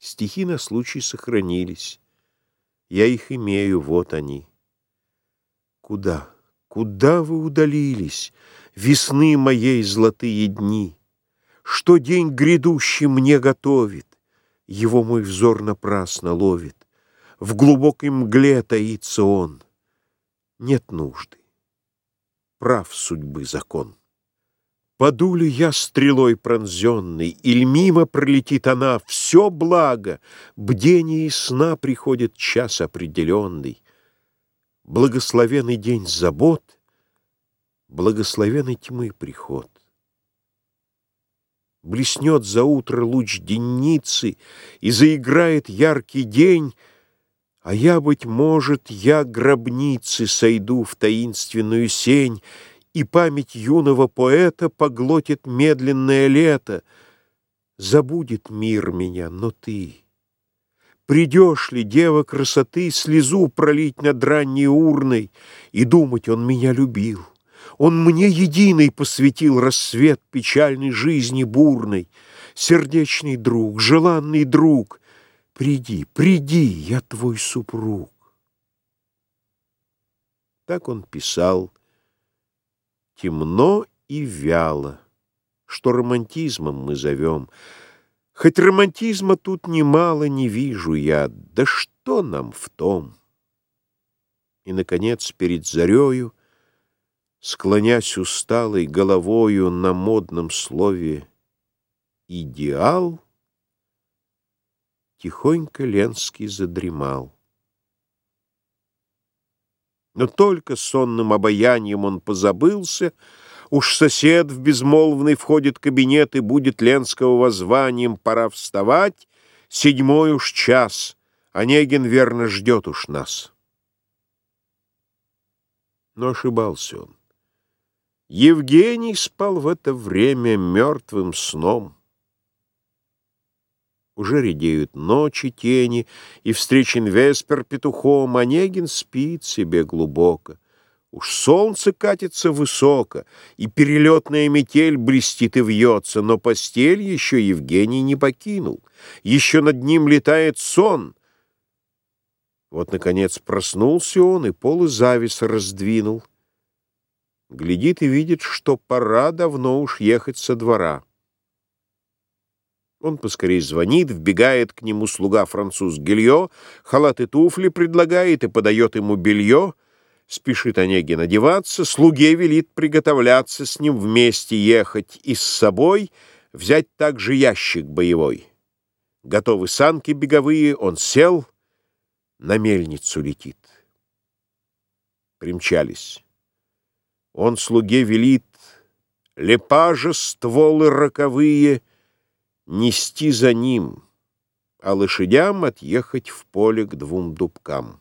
Стихи на случай сохранились. Я их имею, вот они. Куда, куда вы удалились, Весны моей золотые дни? Что день грядущий мне готовит? Его мой взор напрасно ловит. В глубокой мгле таится он. Нет нужды. Прав судьбы закон. Паду ли я стрелой пронзенной, Иль мимо пролетит она, все благо, Бдение и сна приходит час определенный. Благословенный день забот, Благословенный тьмы приход. Блеснет за утро луч денницы, И заиграет яркий день, А я, быть может, я гробницы Сойду в таинственную сень, и память юного поэта Поглотит медленное лето. Забудет мир меня, но ты... Придешь ли, дева красоты, слезу пролить над ранней урной, И думать, он меня любил. Он мне единый посвятил рассвет печальной жизни бурной. Сердечный друг, желанный друг, приди, приди, я твой супруг. Так он писал, темно и вяло, что романтизмом мы зовем. Хоть романтизма тут немало не вижу я, да что нам в том? И, наконец, перед зарею, склонясь усталой головою на модном слове «идеал», тихонько Ленский задремал. Но только сонным обаянием он позабылся, Уж сосед в безмолвный входит кабинет, И будет Ленского воззванием пора вставать, Седьмой уж час, Онегин верно ждет уж нас. Но ошибался он. Евгений спал в это время мертвым сном. Уже редеют ночи тени, и встречен веспер петухом, Онегин спит себе глубоко. Уж солнце катится высоко, и перелетная метель блестит и вьется, но постель еще Евгений не покинул, еще над ним летает сон. Вот, наконец, проснулся он, и полы завис раздвинул. Глядит и видит, что пора давно уж ехать со двора. Он поскорей звонит, вбегает к нему слуга-француз Гильо, халат и туфли предлагает и подает ему белье. Спешит Онегин одеваться, слуге велит приготовляться с ним вместе ехать и с собой взять также ящик боевой. Готовы санки беговые, он сел, на мельницу летит. Примчались. Он слуге велит лепажа стволы роковые — нести за ним, а лошадям отъехать в поле к двум дубкам.